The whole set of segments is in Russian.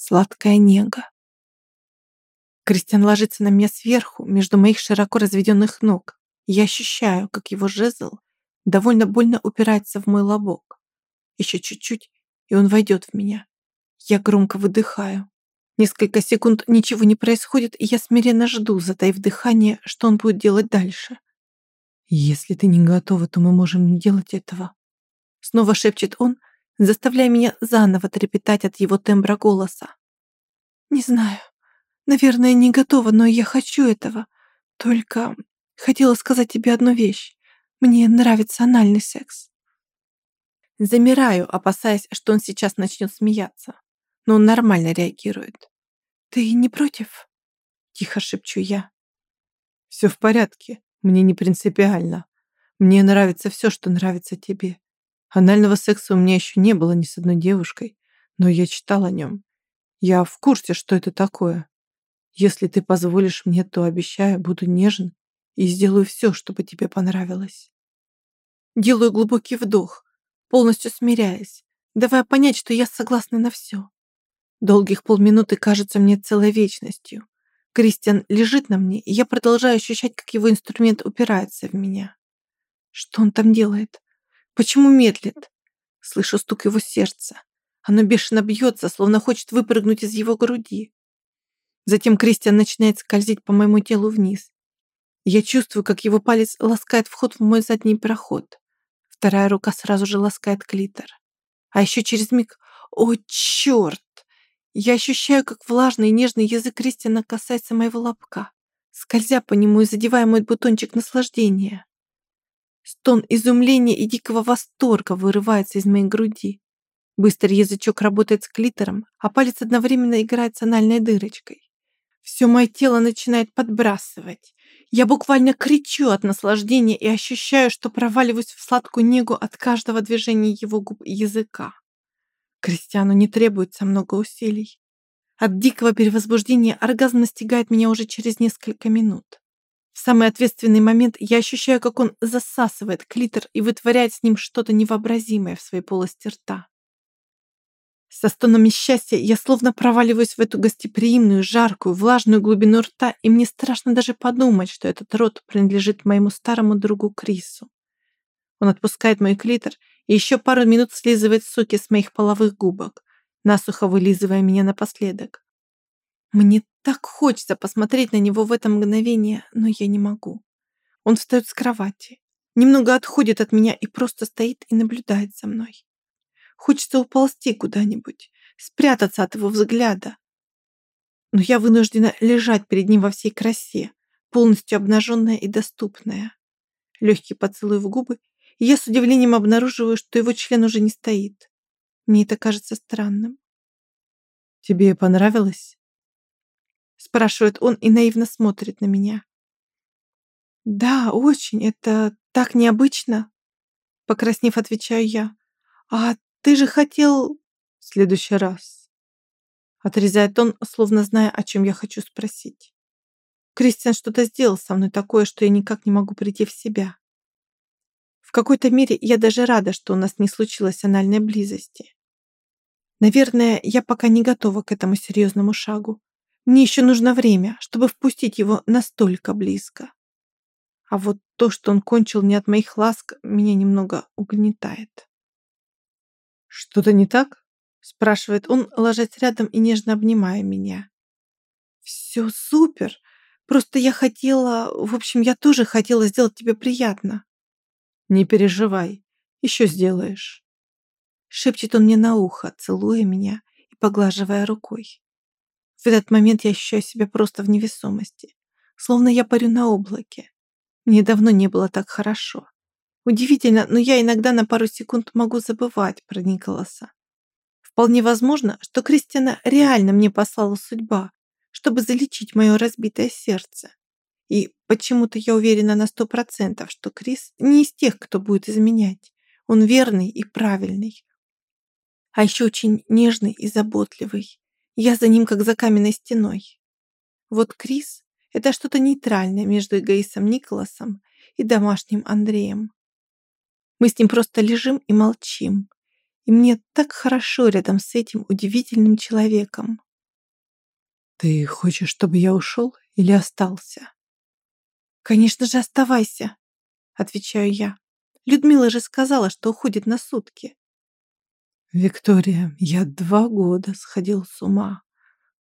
Сладкая нега. Кристиан ложится на меня сверху, между моих широко разведенных ног. Я ощущаю, как его жезл довольно больно упирается в мой лобок. Еще чуть-чуть, и он войдет в меня. Я громко выдыхаю. Несколько секунд ничего не происходит, и я смиренно жду, затаив дыхание, что он будет делать дальше. «Если ты не готова, то мы можем не делать этого». Снова шепчет он, заставляя меня заново трепетать от его тембра голоса. «Не знаю. Наверное, не готова, но я хочу этого. Только хотела сказать тебе одну вещь. Мне нравится анальный секс. Замираю, опасаясь, что он сейчас начнет смеяться. Но он нормально реагирует. «Ты не против?» Тихо шепчу я. «Все в порядке. Мне не принципиально. Мне нравится все, что нравится тебе. Анального секса у меня еще не было ни с одной девушкой, но я читал о нем. Я в курсе, что это такое. Если ты позволишь мне, то, обещаю, буду нежен и сделаю все, чтобы тебе понравилось. Делаю глубокий вдох, полностью смиряясь, давая понять, что я согласна на все. Долгих полминуты кажется мне целой вечностью. Кристиан лежит на мне, и я продолжаю ощущать, как его инструмент упирается в меня. Что он там делает? Почему медлит? Слышу стук его сердца. Оно бешено бьется, словно хочет выпрыгнуть из его груди. Затем Кристиан начинает скользить по моему телу вниз. Я чувствую, как его палец ласкает вход в мой задний проход. Вторая рука сразу же ласкает клитор. А еще через миг... О, черт! Я ощущаю, как влажный и нежный язык Кристиана касается моего лобка, скользя по нему и задевая мой бутончик наслаждения. Стон изумления и дикого восторга вырывается из моей груди. Быстрый язычок работает с клитором, а палец одновременно играет с анальной дырочкой. Все мое тело начинает подбрасывать. Я буквально кричу от наслаждения и ощущаю, что проваливаюсь в сладкую негу от каждого движения его губ и языка. Кристиану не требуется много усилий. От дикого перевозбуждения оргазм настигает меня уже через несколько минут. В самый ответственный момент я ощущаю, как он засасывает клитор и вытворяет с ним что-то невообразимое в своей полости рта. Со стонами счастья я словно проваливаюсь в эту гостеприимную, жаркую, влажную глубину рта, и мне страшно даже подумать, что этот рот принадлежит моему старому другу Крису. Он отпускает мой клитор и еще пару минут слизывает соки с моих половых губок, насухо вылизывая меня напоследок. Мне так хочется посмотреть на него в это мгновение, но я не могу. Он встает с кровати, немного отходит от меня и просто стоит и наблюдает за мной. Хочется уползти куда-нибудь, спрятаться от его взгляда. Но я вынуждена лежать перед ним во всей красе, полностью обнаженная и доступная. Легкий поцелуй в губы, и я с удивлением обнаруживаю, что его член уже не стоит. Мне это кажется странным. «Тебе понравилось?» Спрашивает он и наивно смотрит на меня. «Да, очень. Это так необычно!» Покраснев, отвечаю я. «А ты же хотел в следующий раз. Отрезает он, словно зная, о чем я хочу спросить. Кристиан что-то сделал со мной такое, что я никак не могу прийти в себя. В какой-то мере я даже рада, что у нас не случилось анальной близости. Наверное, я пока не готова к этому серьезному шагу. Мне еще нужно время, чтобы впустить его настолько близко. А вот то, что он кончил не от моих ласк, меня немного угнетает. «Что-то не так?» — спрашивает он, ложась рядом и нежно обнимая меня. «Все супер! Просто я хотела... В общем, я тоже хотела сделать тебе приятно». «Не переживай, еще сделаешь». Шепчет он мне на ухо, целуя меня и поглаживая рукой. В этот момент я ощущаю себя просто в невесомости, словно я парю на облаке. Мне давно не было так хорошо. Удивительно, но я иногда на пару секунд могу забывать про Николаса. Вполне возможно, что Кристина реально мне послала судьба, чтобы залечить мое разбитое сердце. И почему-то я уверена на сто процентов, что Крис не из тех, кто будет изменять. Он верный и правильный. А еще очень нежный и заботливый. Я за ним как за каменной стеной. Вот Крис — это что-то нейтральное между эгоистом Николасом и домашним Андреем. Мы с ним просто лежим и молчим. И мне так хорошо рядом с этим удивительным человеком. Ты хочешь, чтобы я ушел или остался? Конечно же, оставайся, отвечаю я. Людмила же сказала, что уходит на сутки. Виктория, я два года сходил с ума.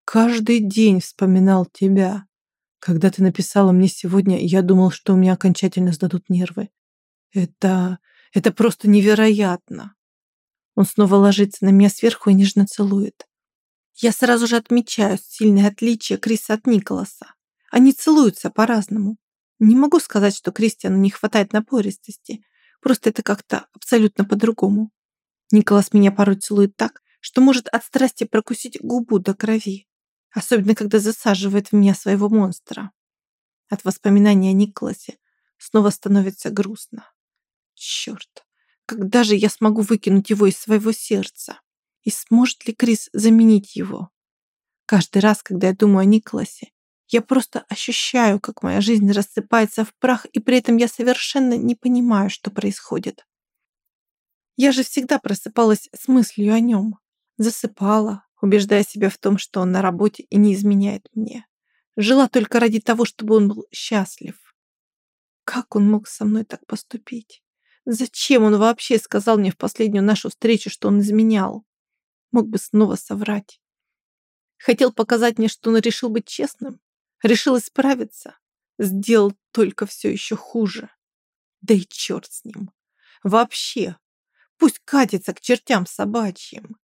Каждый день вспоминал тебя. Когда ты написала мне сегодня, я думал, что у меня окончательно сдадут нервы. Это... это просто невероятно. Он снова ложится на меня сверху и нежно целует. Я сразу же отмечаю сильное отличие Криса от Николаса. Они целуются по-разному. Не могу сказать, что Кристиану не хватает напористости. Просто это как-то абсолютно по-другому. Николас меня порой целует так, что может от страсти прокусить губу до крови особенно когда засаживает в меня своего монстра. От воспоминания о Николасе снова становится грустно. Черт, когда же я смогу выкинуть его из своего сердца? И сможет ли Крис заменить его? Каждый раз, когда я думаю о Николасе, я просто ощущаю, как моя жизнь рассыпается в прах, и при этом я совершенно не понимаю, что происходит. Я же всегда просыпалась с мыслью о нем. Засыпала, убеждая себя в том, что он на работе и не изменяет мне. Жила только ради того, чтобы он был счастлив. Как он мог со мной так поступить? Зачем он вообще сказал мне в последнюю нашу встречу, что он изменял? Мог бы снова соврать. Хотел показать мне, что он решил быть честным, решил исправиться, сделал только все еще хуже. Да и черт с ним. Вообще, пусть катится к чертям собачьим.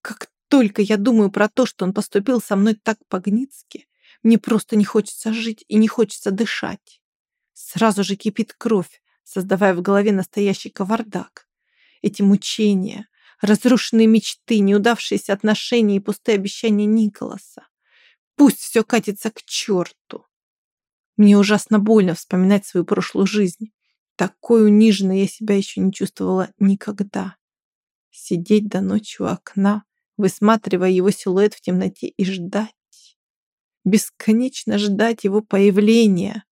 Как только я думаю про то, что он поступил со мной так по-гницки, мне просто не хочется жить и не хочется дышать. Сразу же кипит кровь, создавая в голове настоящий кавардак. Эти мучения, разрушенные мечты, неудавшиеся отношения и пустые обещания Николаса. Пусть все катится к черту. Мне ужасно больно вспоминать свою прошлую жизнь. Такой униженной я себя еще не чувствовала никогда. Сидеть до ночи у окна, высматривая его силуэт в темноте и ждать. Бесконечно ждать его появления,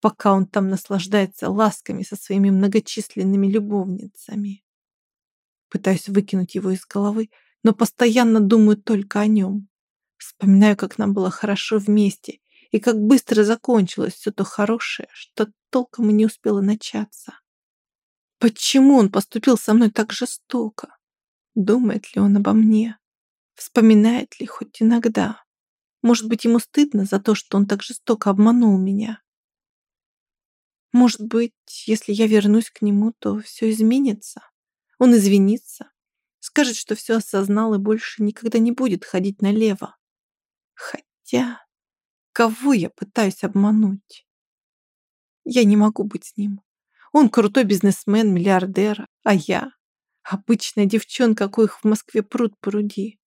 пока он там наслаждается ласками со своими многочисленными любовницами. Пытаюсь выкинуть его из головы, но постоянно думаю только о нем. Вспоминаю, как нам было хорошо вместе, и как быстро закончилось все то хорошее, что толком и не успело начаться. Почему он поступил со мной так жестоко? Думает ли он обо мне? Вспоминает ли хоть иногда? Может быть, ему стыдно за то, что он так жестоко обманул меня? Может быть, если я вернусь к нему, то все изменится? Он извинится, скажет, что все осознал и больше никогда не будет ходить налево. Хотя, кого я пытаюсь обмануть? Я не могу быть с ним. Он крутой бизнесмен, миллиардер, а я Обычная девчонка, коих в Москве пруд пруди.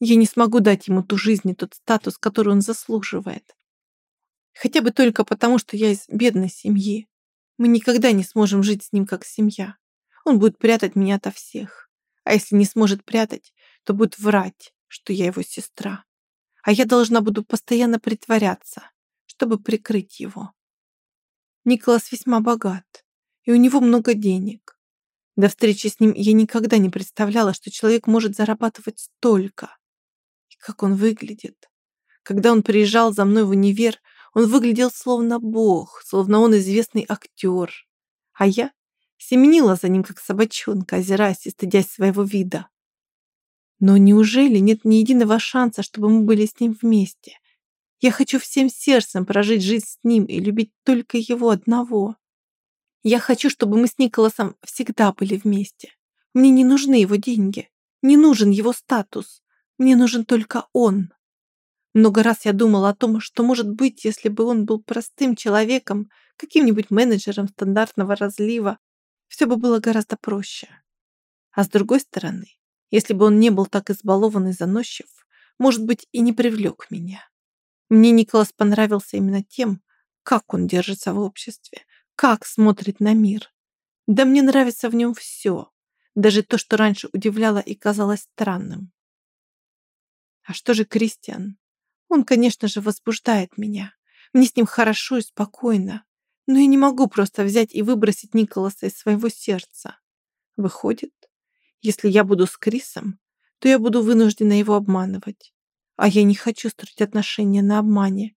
Я не смогу дать ему ту жизнь и тот статус, который он заслуживает. Хотя бы только потому, что я из бедной семьи. Мы никогда не сможем жить с ним как семья. Он будет прятать меня ото всех. А если не сможет прятать, то будет врать, что я его сестра. А я должна буду постоянно притворяться, чтобы прикрыть его. Николас весьма богат, и у него много денег. До встречи с ним я никогда не представляла, что человек может зарабатывать столько. И как он выглядит. Когда он приезжал за мной в универ, он выглядел словно бог, словно он известный актер. А я семенила за ним, как собачонка, озираясь и стыдясь своего вида. Но неужели нет ни единого шанса, чтобы мы были с ним вместе? Я хочу всем сердцем прожить жизнь с ним и любить только его одного. Я хочу, чтобы мы с Николасом всегда были вместе. Мне не нужны его деньги, не нужен его статус. Мне нужен только он. Много раз я думала о том, что может быть, если бы он был простым человеком, каким-нибудь менеджером стандартного разлива, все бы было гораздо проще. А с другой стороны, если бы он не был так избалован и заносчив, может быть, и не привлек меня. Мне Николас понравился именно тем, как он держится в обществе, как смотрит на мир. Да мне нравится в нем все, даже то, что раньше удивляло и казалось странным. А что же Кристиан? Он, конечно же, возбуждает меня. Мне с ним хорошо и спокойно. Но я не могу просто взять и выбросить Николаса из своего сердца. Выходит, если я буду с Крисом, то я буду вынуждена его обманывать. А я не хочу строить отношения на обмане.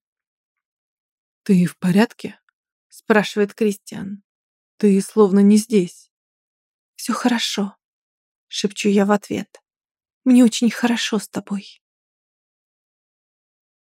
«Ты в порядке?» — спрашивает Кристиан. «Ты словно не здесь». «Все хорошо», — шепчу я в ответ. «Мне очень хорошо с тобой».